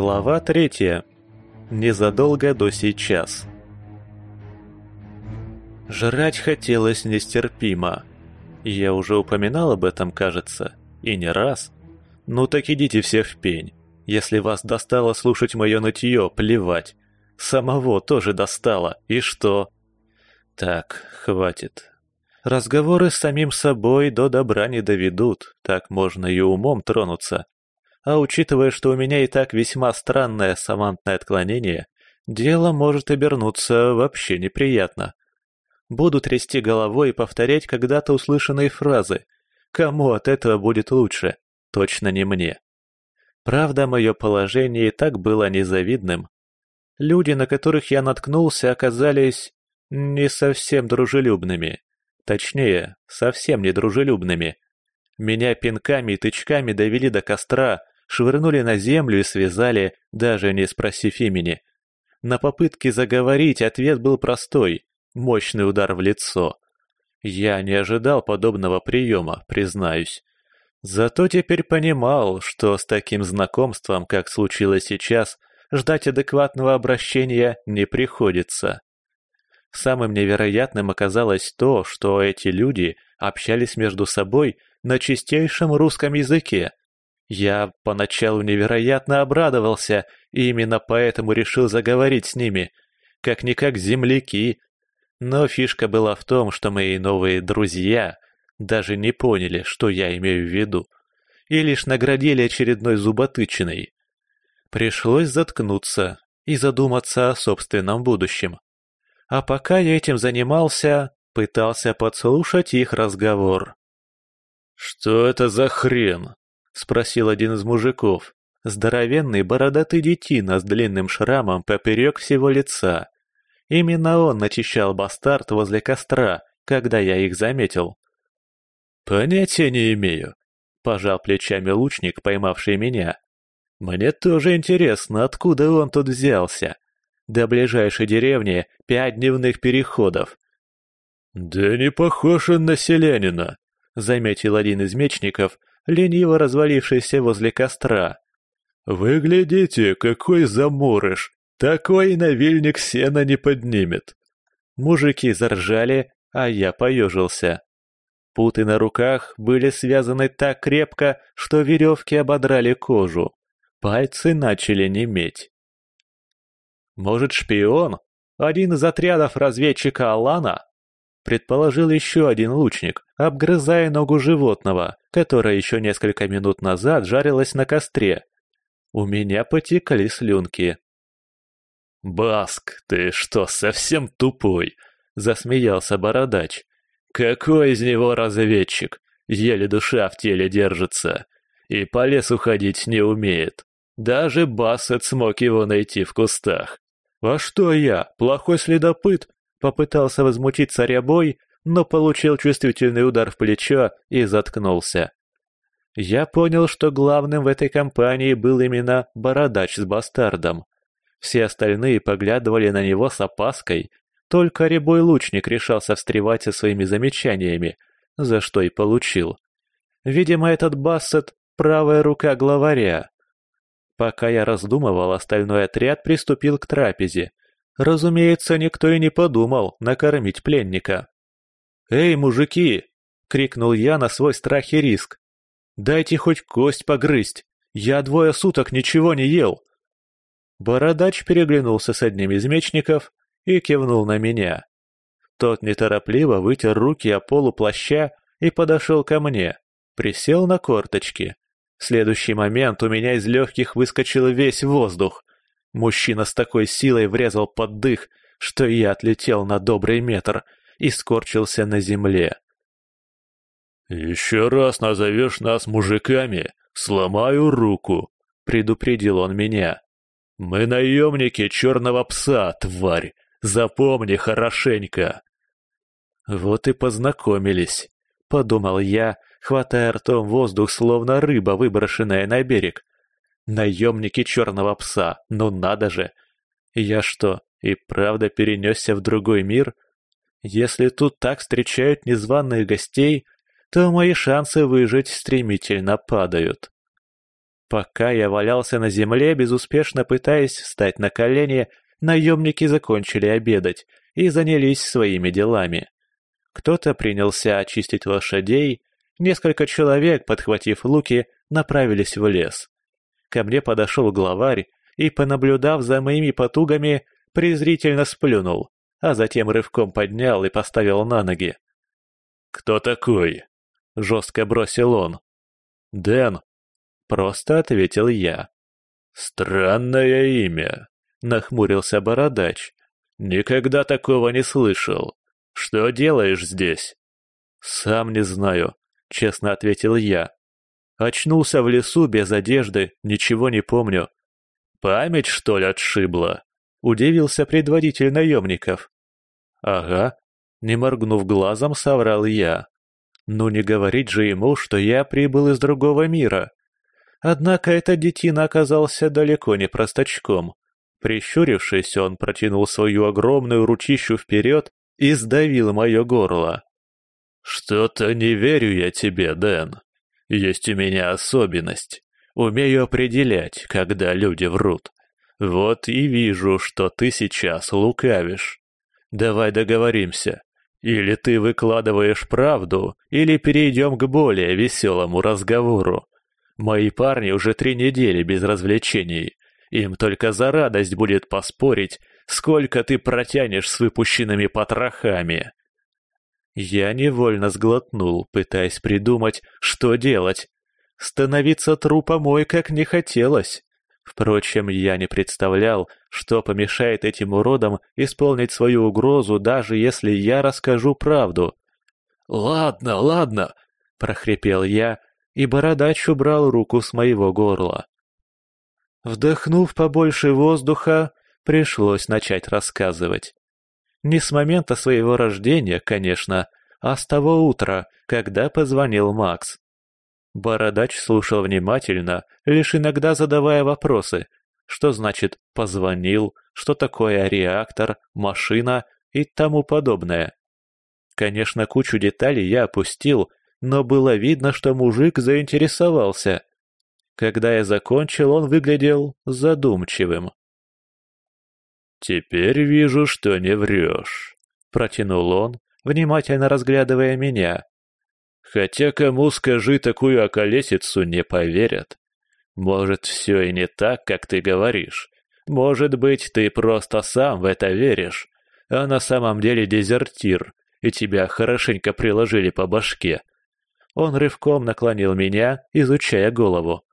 Глава третья. Незадолго до сейчас. Жрать хотелось нестерпимо. Я уже упоминал об этом, кажется, и не раз. Ну так идите все в пень. Если вас достало слушать мое нытье, плевать. Самого тоже достало, и что? Так, хватит. Разговоры с самим собой до добра не доведут, так можно и умом тронуться. А учитывая, что у меня и так весьма странное самантное отклонение, дело может обернуться вообще неприятно. Буду трясти головой и повторять когда-то услышанные фразы. Кому от этого будет лучше? Точно не мне. Правда, мое положение и так было незавидным. Люди, на которых я наткнулся, оказались не совсем дружелюбными. Точнее, совсем не дружелюбными. Меня пинками и тычками довели до костра, швырнули на землю и связали, даже не спросив имени. На попытке заговорить ответ был простой – мощный удар в лицо. Я не ожидал подобного приема, признаюсь. Зато теперь понимал, что с таким знакомством, как случилось сейчас, ждать адекватного обращения не приходится. Самым невероятным оказалось то, что эти люди общались между собой на чистейшем русском языке. Я поначалу невероятно обрадовался, и именно поэтому решил заговорить с ними. Как-никак земляки. Но фишка была в том, что мои новые друзья даже не поняли, что я имею в виду, и лишь наградили очередной зуботычиной. Пришлось заткнуться и задуматься о собственном будущем. А пока я этим занимался, пытался подслушать их разговор. «Что это за хрен?» — спросил один из мужиков. Здоровенный бородатый детина с длинным шрамом поперек всего лица. Именно он начищал бастард возле костра, когда я их заметил. «Понятия не имею», — пожал плечами лучник, поймавший меня. «Мне тоже интересно, откуда он тут взялся. До ближайшей деревни пять дневных переходов». «Да не похож он на селянина», — заметил один из мечников, лениво развалившийся возле костра. «Выглядите, какой заморыш! Такой навильник сена не поднимет!» Мужики заржали, а я поежился. Путы на руках были связаны так крепко, что веревки ободрали кожу. Пальцы начали неметь. «Может, шпион? Один из отрядов разведчика Алана?» предположил еще один лучник, обгрызая ногу животного, которое еще несколько минут назад жарилось на костре. У меня потекли слюнки. «Баск, ты что, совсем тупой?» — засмеялся бородач. «Какой из него разведчик? Еле душа в теле держится. И по лесу ходить не умеет. Даже Бассет смог его найти в кустах. А что я, плохой следопыт? Попытался возмутить царя бой, но получил чувствительный удар в плечо и заткнулся. Я понял, что главным в этой компании был именно бородач с бастардом. Все остальные поглядывали на него с опаской, только рябой лучник решался встревать со своими замечаниями, за что и получил. Видимо, этот Бассет — правая рука главаря. Пока я раздумывал, остальной отряд приступил к трапезе — Разумеется, никто и не подумал накормить пленника. «Эй, мужики!» — крикнул я на свой страх и риск. «Дайте хоть кость погрызть! Я двое суток ничего не ел!» Бородач переглянулся с одним из мечников и кивнул на меня. Тот неторопливо вытер руки о полу плаща и подошел ко мне, присел на корточки. В следующий момент у меня из легких выскочил весь воздух — Мужчина с такой силой врезал под дых, что я отлетел на добрый метр и скорчился на земле. «Еще раз назовешь нас мужиками, сломаю руку», — предупредил он меня. «Мы наемники черного пса, тварь! Запомни хорошенько!» «Вот и познакомились», — подумал я, хватая ртом воздух, словно рыба, выброшенная на берег, Наемники черного пса, ну надо же! Я что, и правда перенесся в другой мир? Если тут так встречают незваных гостей, то мои шансы выжить стремительно падают. Пока я валялся на земле, безуспешно пытаясь встать на колени, наемники закончили обедать и занялись своими делами. Кто-то принялся очистить лошадей, несколько человек, подхватив луки, направились в лес. Ко мне подошел главарь и, понаблюдав за моими потугами, презрительно сплюнул, а затем рывком поднял и поставил на ноги. «Кто такой?» — жестко бросил он. «Дэн», — просто ответил я. «Странное имя», — нахмурился бородач. «Никогда такого не слышал. Что делаешь здесь?» «Сам не знаю», — честно ответил я. Очнулся в лесу без одежды, ничего не помню. Память, что ли, отшибла? Удивился предводитель наемников. Ага, не моргнув глазом, соврал я. Ну не говорить же ему, что я прибыл из другого мира. Однако этот детина оказался далеко не простачком. Прищурившись, он протянул свою огромную ручищу вперед и сдавил мое горло. «Что-то не верю я тебе, Дэн», есть у меня особенность. Умею определять, когда люди врут. Вот и вижу, что ты сейчас лукавишь. Давай договоримся. Или ты выкладываешь правду, или перейдем к более веселому разговору. Мои парни уже три недели без развлечений. Им только за радость будет поспорить, сколько ты протянешь с выпущенными потрохами. Я невольно сглотнул, пытаясь придумать, что делать. Становиться трупом мой, как не хотелось. Впрочем, я не представлял, что помешает этим уродам исполнить свою угрозу, даже если я расскажу правду. «Ладно, ладно!» — прохрипел я, и бородач убрал руку с моего горла. Вдохнув побольше воздуха, пришлось начать рассказывать. Не с момента своего рождения, конечно, а с того утра, когда позвонил Макс. Бородач слушал внимательно, лишь иногда задавая вопросы. Что значит «позвонил», что такое реактор, машина и тому подобное. Конечно, кучу деталей я опустил, но было видно, что мужик заинтересовался. Когда я закончил, он выглядел задумчивым. «Теперь вижу, что не врешь», — протянул он, внимательно разглядывая меня. «Хотя кому скажи такую околесицу, не поверят. Может, все и не так, как ты говоришь. Может быть, ты просто сам в это веришь, а на самом деле дезертир, и тебя хорошенько приложили по башке». Он рывком наклонил меня, изучая голову.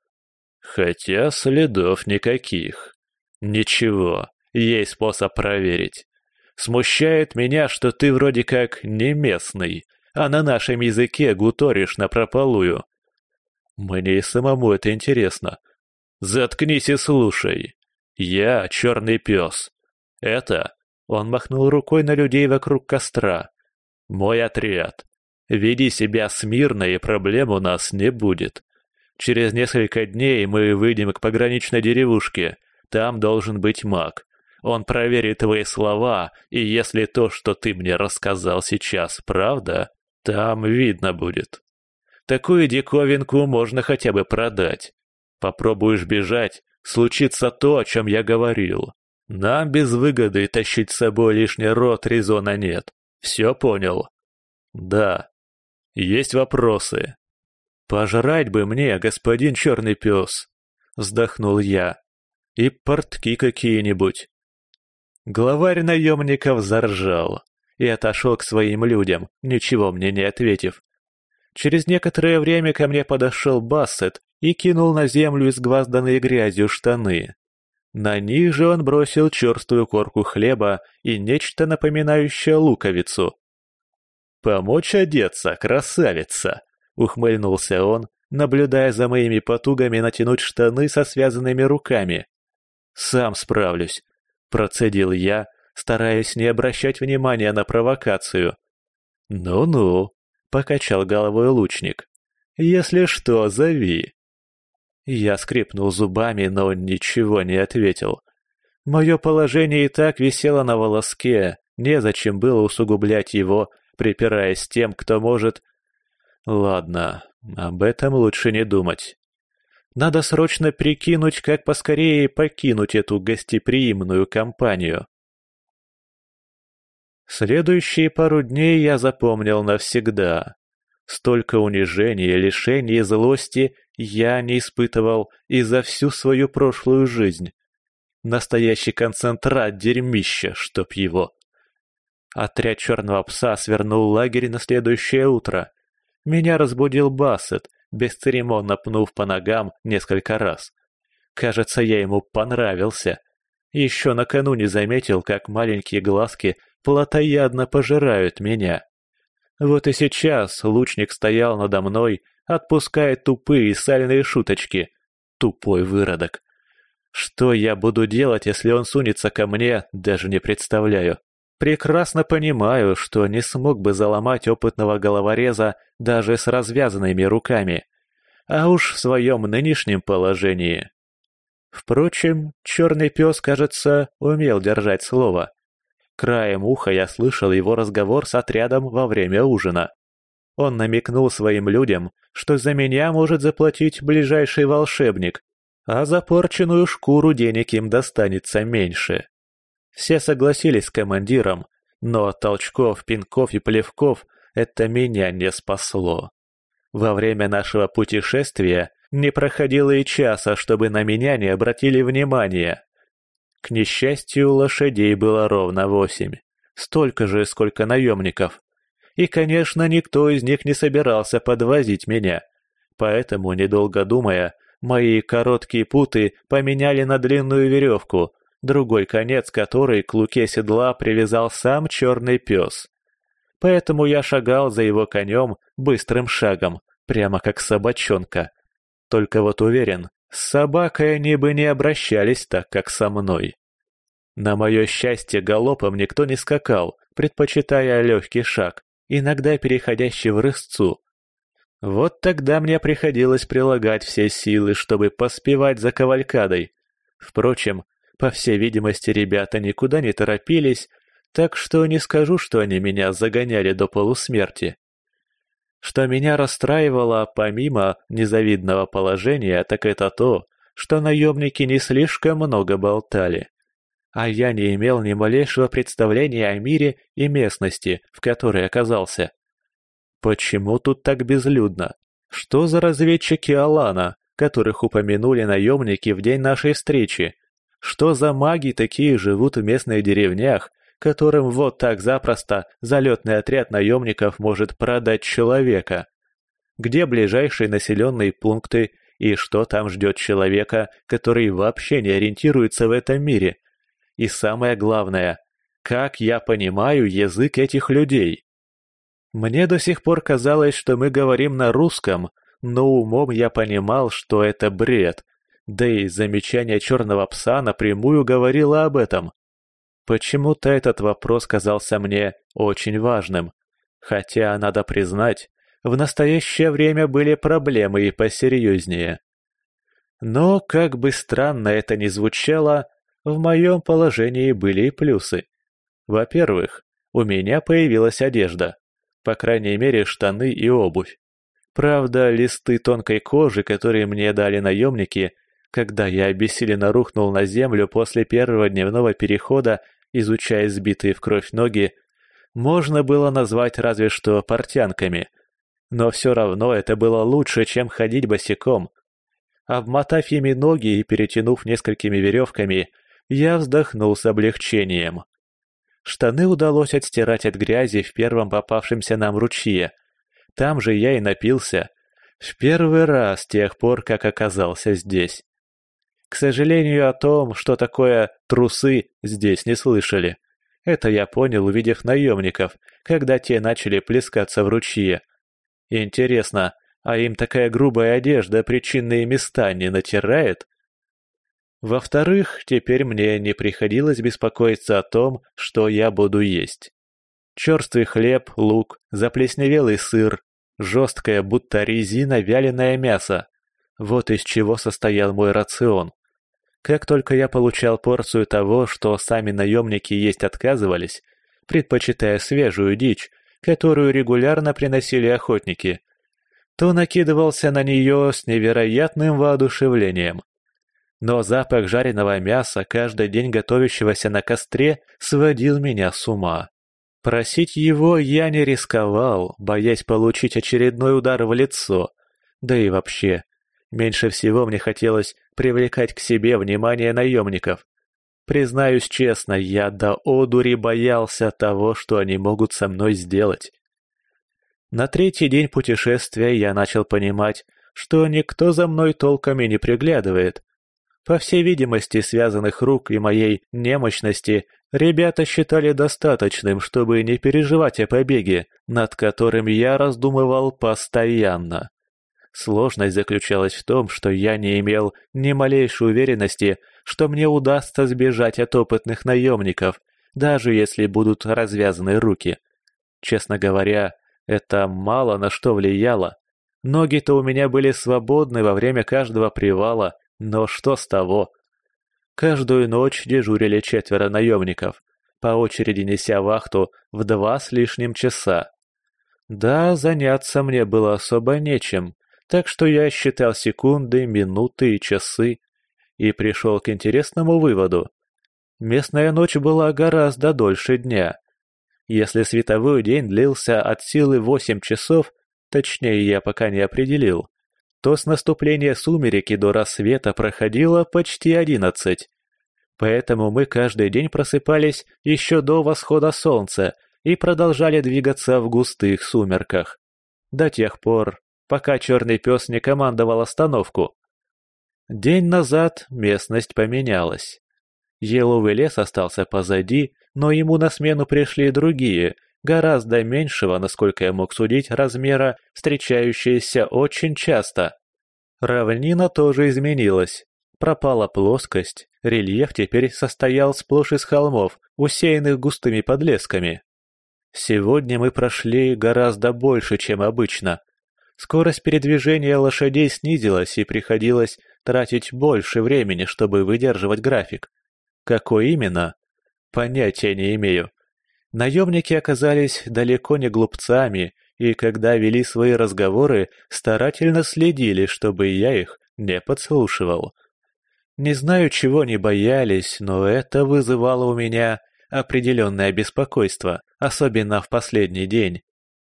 «Хотя следов никаких. Ничего, есть способ проверить. Смущает меня, что ты вроде как не местный, а на нашем языке гуторишь напропалую. Мне и самому это интересно. Заткнись и слушай. Я черный пес. Это... Он махнул рукой на людей вокруг костра. «Мой отряд. Веди себя смирно, и проблем у нас не будет. Через несколько дней мы выйдем к пограничной деревушке. Там должен быть маг. Он проверит твои слова, и если то, что ты мне рассказал сейчас, правда, там видно будет. Такую диковинку можно хотя бы продать. Попробуешь бежать, случится то, о чем я говорил. Нам без выгоды тащить с собой лишний рот резона нет. Все понял? Да. Есть вопросы. Пожрать бы мне, господин черный пес, вздохнул я. И портки какие-нибудь. Главарь наемников заржал и отошел к своим людям, ничего мне не ответив. Через некоторое время ко мне подошел Бассет и кинул на землю изгвазданные грязью штаны. На них же он бросил черствую корку хлеба и нечто напоминающее луковицу. «Помочь одеться, красавица!» — ухмыльнулся он, наблюдая за моими потугами натянуть штаны со связанными руками. «Сам справлюсь», Процедил я, стараясь не обращать внимания на провокацию. «Ну-ну», — покачал головой лучник. «Если что, зови». Я скрипнул зубами, но он ничего не ответил. Мое положение и так висело на волоске, незачем было усугублять его, припираясь тем, кто может... Ладно, об этом лучше не думать. Надо срочно прикинуть, как поскорее покинуть эту гостеприимную компанию. Следующие пару дней я запомнил навсегда. Столько унижения, лишений и злости я не испытывал и за всю свою прошлую жизнь. Настоящий концентрат дерьмища, чтоб его. Отряд черного пса свернул лагерь на следующее утро. Меня разбудил Бассет, бесцеремонно пнув по ногам несколько раз. Кажется, я ему понравился. Еще накануне заметил, как маленькие глазки плотоядно пожирают меня. Вот и сейчас лучник стоял надо мной, отпуская тупые сальные шуточки. Тупой выродок. Что я буду делать, если он сунется ко мне, даже не представляю. Прекрасно понимаю, что не смог бы заломать опытного головореза даже с развязанными руками. А уж в своем нынешнем положении. Впрочем, черный пес, кажется, умел держать слово. Краем уха я слышал его разговор с отрядом во время ужина. Он намекнул своим людям, что за меня может заплатить ближайший волшебник, а за порченную шкуру денег им достанется меньше. Все согласились с командиром, но толчков, пинков и плевков это меня не спасло. Во время нашего путешествия не проходило и часа, чтобы на меня не обратили внимания. К несчастью, лошадей было ровно восемь. Столько же, сколько наемников. И, конечно, никто из них не собирался подвозить меня. Поэтому, недолго думая, мои короткие путы поменяли на длинную веревку — другой конец которой к луке седла привязал сам черный пес. Поэтому я шагал за его конем быстрым шагом, прямо как собачонка. Только вот уверен, с собакой они бы не обращались так, как со мной. На мое счастье, галопом никто не скакал, предпочитая легкий шаг, иногда переходящий в рысцу. Вот тогда мне приходилось прилагать все силы, чтобы поспевать за кавалькадой. Впрочем, по всей видимости, ребята никуда не торопились, так что не скажу, что они меня загоняли до полусмерти. Что меня расстраивало, помимо незавидного положения, так это то, что наемники не слишком много болтали. А я не имел ни малейшего представления о мире и местности, в которой оказался. Почему тут так безлюдно? Что за разведчики Алана, которых упомянули наемники в день нашей встречи, что за маги такие живут в местных деревнях, которым вот так запросто залетный отряд наемников может продать человека? Где ближайшие населенные пункты и что там ждет человека, который вообще не ориентируется в этом мире? И самое главное, как я понимаю язык этих людей? Мне до сих пор казалось, что мы говорим на русском, но умом я понимал, что это бред – да и замечание черного пса напрямую говорило об этом. Почему-то этот вопрос казался мне очень важным. Хотя, надо признать, в настоящее время были проблемы и посерьезнее. Но, как бы странно это ни звучало, в моем положении были и плюсы. Во-первых, у меня появилась одежда. По крайней мере, штаны и обувь. Правда, листы тонкой кожи, которые мне дали наемники, когда я обессиленно рухнул на землю после первого дневного перехода, изучая сбитые в кровь ноги, можно было назвать разве что портянками. Но все равно это было лучше, чем ходить босиком. Обмотав ими ноги и перетянув несколькими веревками, я вздохнул с облегчением. Штаны удалось отстирать от грязи в первом попавшемся нам ручье. Там же я и напился. В первый раз с тех пор, как оказался здесь. К сожалению, о том, что такое «трусы», здесь не слышали. Это я понял, увидев наемников, когда те начали плескаться в ручье. Интересно, а им такая грубая одежда причинные места не натирает? Во-вторых, теперь мне не приходилось беспокоиться о том, что я буду есть. Черствый хлеб, лук, заплесневелый сыр, жесткое, будто резина, вяленое мясо. Вот из чего состоял мой рацион. Как только я получал порцию того, что сами наемники есть отказывались, предпочитая свежую дичь, которую регулярно приносили охотники, то накидывался на нее с невероятным воодушевлением. Но запах жареного мяса, каждый день готовящегося на костре, сводил меня с ума. Просить его я не рисковал, боясь получить очередной удар в лицо. Да и вообще, Меньше всего мне хотелось привлекать к себе внимание наемников. Признаюсь честно, я до одури боялся того, что они могут со мной сделать. На третий день путешествия я начал понимать, что никто за мной толком и не приглядывает. По всей видимости, связанных рук и моей немощности ребята считали достаточным, чтобы не переживать о побеге, над которым я раздумывал постоянно. Сложность заключалась в том, что я не имел ни малейшей уверенности, что мне удастся сбежать от опытных наемников, даже если будут развязаны руки. Честно говоря, это мало на что влияло. Ноги-то у меня были свободны во время каждого привала, но что с того? Каждую ночь дежурили четверо наемников, по очереди неся вахту в два с лишним часа. Да, заняться мне было особо нечем, так что я считал секунды, минуты и часы и пришел к интересному выводу. Местная ночь была гораздо дольше дня. Если световой день длился от силы 8 часов, точнее я пока не определил, то с наступления сумерек и до рассвета проходило почти 11. Поэтому мы каждый день просыпались еще до восхода солнца и продолжали двигаться в густых сумерках. До тех пор, пока черный пес не командовал остановку. День назад местность поменялась. Еловый лес остался позади, но ему на смену пришли другие, гораздо меньшего, насколько я мог судить, размера, встречающиеся очень часто. Равнина тоже изменилась. Пропала плоскость, рельеф теперь состоял сплошь из холмов, усеянных густыми подлесками. Сегодня мы прошли гораздо больше, чем обычно – Скорость передвижения лошадей снизилась, и приходилось тратить больше времени, чтобы выдерживать график. Какой именно? Понятия не имею. Наемники оказались далеко не глупцами, и когда вели свои разговоры, старательно следили, чтобы я их не подслушивал. Не знаю, чего они боялись, но это вызывало у меня определенное беспокойство, особенно в последний день,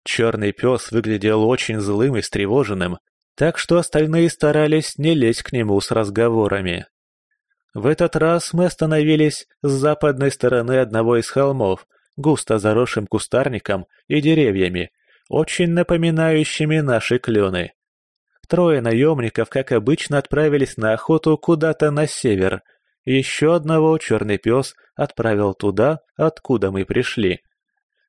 Черный пес выглядел очень злым и встревоженным, так что остальные старались не лезть к нему с разговорами. В этот раз мы остановились с западной стороны одного из холмов, густо заросшим кустарником и деревьями, очень напоминающими наши клены. Трое наемников, как обычно, отправились на охоту куда-то на север. Еще одного черный пес отправил туда, откуда мы пришли.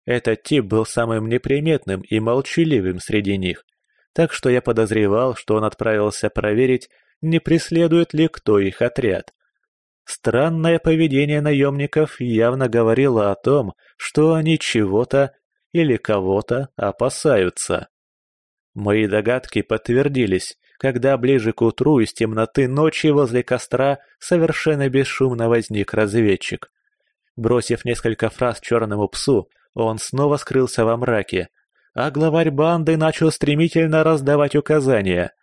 Этот тип был самым неприметным и молчаливым среди них, так что я подозревал, что он отправился проверить, не преследует ли кто их отряд. Странное поведение наемников явно говорило о том, что они чего-то или кого-то опасаются. Мои догадки подтвердились, когда ближе к утру из темноты ночи возле костра совершенно бесшумно возник разведчик. Бросив несколько фраз черному псу, он снова скрылся во мраке, а главарь банды начал стремительно раздавать указания.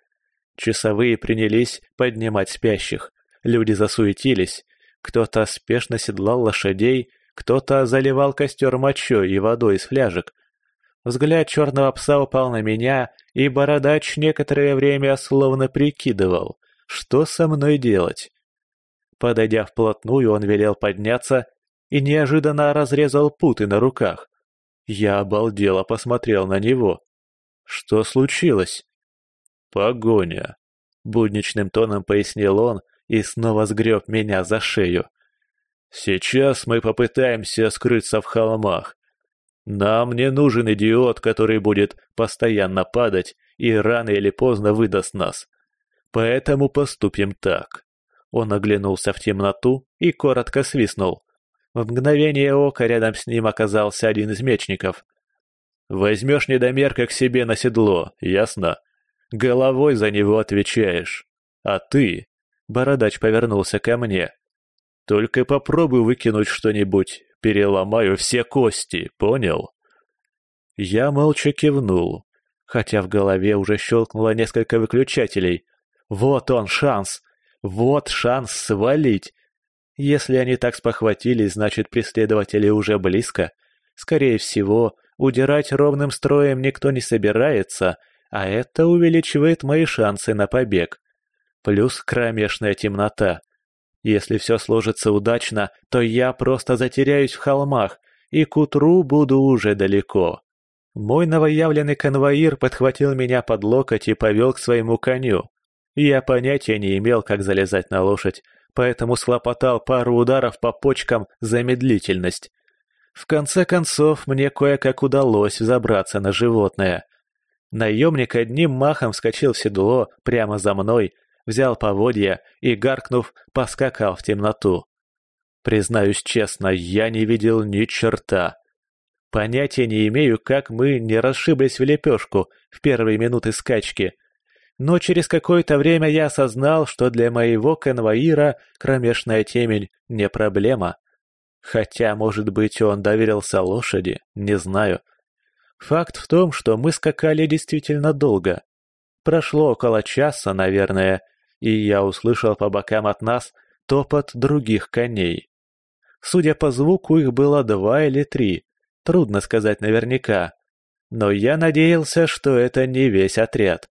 Часовые принялись поднимать спящих. Люди засуетились. Кто-то спешно седлал лошадей, кто-то заливал костер мочой и водой из фляжек. Взгляд черного пса упал на меня, и бородач некоторое время словно прикидывал, что со мной делать. Подойдя вплотную, он велел подняться и неожиданно разрезал путы на руках. Я обалдело посмотрел на него. Что случилось? Погоня. Будничным тоном пояснил он и снова сгреб меня за шею. Сейчас мы попытаемся скрыться в холмах. Нам не нужен идиот, который будет постоянно падать и рано или поздно выдаст нас. Поэтому поступим так. Он оглянулся в темноту и коротко свистнул. В мгновение ока рядом с ним оказался один из мечников. «Возьмешь недомерка к себе на седло, ясно? Головой за него отвечаешь. А ты...» Бородач повернулся ко мне. «Только попробуй выкинуть что-нибудь, переломаю все кости, понял?» Я молча кивнул, хотя в голове уже щелкнуло несколько выключателей. «Вот он, шанс! Вот шанс свалить!» Если они так спохватились, значит преследователи уже близко. Скорее всего, удирать ровным строем никто не собирается, а это увеличивает мои шансы на побег. Плюс кромешная темнота. Если все сложится удачно, то я просто затеряюсь в холмах и к утру буду уже далеко. Мой новоявленный конвоир подхватил меня под локоть и повел к своему коню. Я понятия не имел, как залезать на лошадь, поэтому слопотал пару ударов по почкам за медлительность. В конце концов, мне кое-как удалось забраться на животное. Наемник одним махом вскочил в седло прямо за мной, взял поводья и, гаркнув, поскакал в темноту. Признаюсь честно, я не видел ни черта. Понятия не имею, как мы не расшиблись в лепешку в первые минуты скачки — но через какое-то время я осознал, что для моего конвоира кромешная темень не проблема. Хотя, может быть, он доверился лошади, не знаю. Факт в том, что мы скакали действительно долго. Прошло около часа, наверное, и я услышал по бокам от нас топот других коней. Судя по звуку, их было два или три, трудно сказать наверняка. Но я надеялся, что это не весь отряд.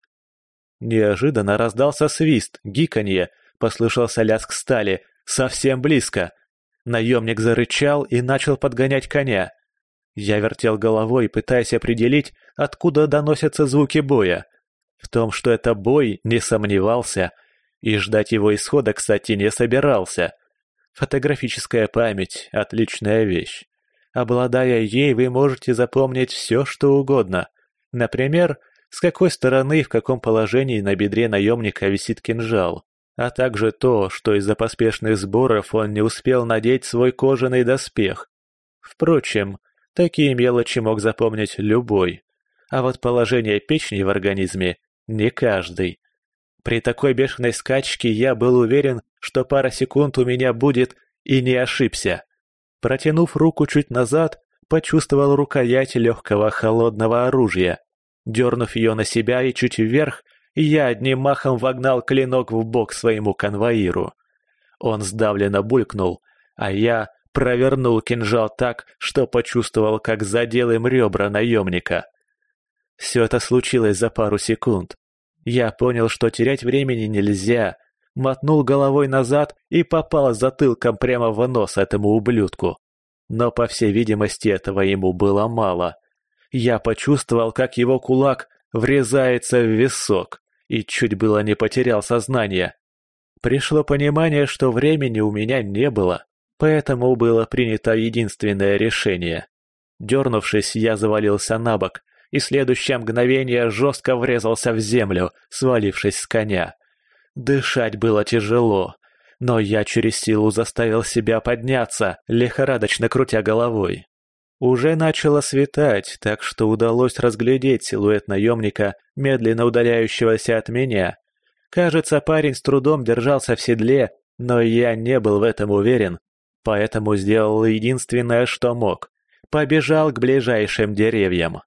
Неожиданно раздался свист, гиканье, послышался лязг стали, совсем близко. Наемник зарычал и начал подгонять коня. Я вертел головой, пытаясь определить, откуда доносятся звуки боя. В том, что это бой, не сомневался. И ждать его исхода, кстати, не собирался. Фотографическая память – отличная вещь. Обладая ей, вы можете запомнить все, что угодно. Например, с какой стороны и в каком положении на бедре наемника висит кинжал, а также то, что из-за поспешных сборов он не успел надеть свой кожаный доспех. Впрочем, такие мелочи мог запомнить любой, а вот положение печени в организме не каждый. При такой бешеной скачке я был уверен, что пара секунд у меня будет, и не ошибся. Протянув руку чуть назад, почувствовал рукоять легкого холодного оружия. Дернув ее на себя и чуть вверх, я одним махом вогнал клинок в бок своему конвоиру. Он сдавленно булькнул, а я провернул кинжал так, что почувствовал, как задел им ребра наемника. Все это случилось за пару секунд. Я понял, что терять времени нельзя, мотнул головой назад и попал затылком прямо в нос этому ублюдку. Но, по всей видимости, этого ему было мало — я почувствовал, как его кулак врезается в висок и чуть было не потерял сознание. Пришло понимание, что времени у меня не было, поэтому было принято единственное решение. Дернувшись, я завалился на бок, и следующее мгновение жестко врезался в землю, свалившись с коня. Дышать было тяжело, но я через силу заставил себя подняться, лихорадочно крутя головой. Уже начало светать, так что удалось разглядеть силуэт наемника, медленно удаляющегося от меня. Кажется, парень с трудом держался в седле, но я не был в этом уверен, поэтому сделал единственное, что мог. Побежал к ближайшим деревьям.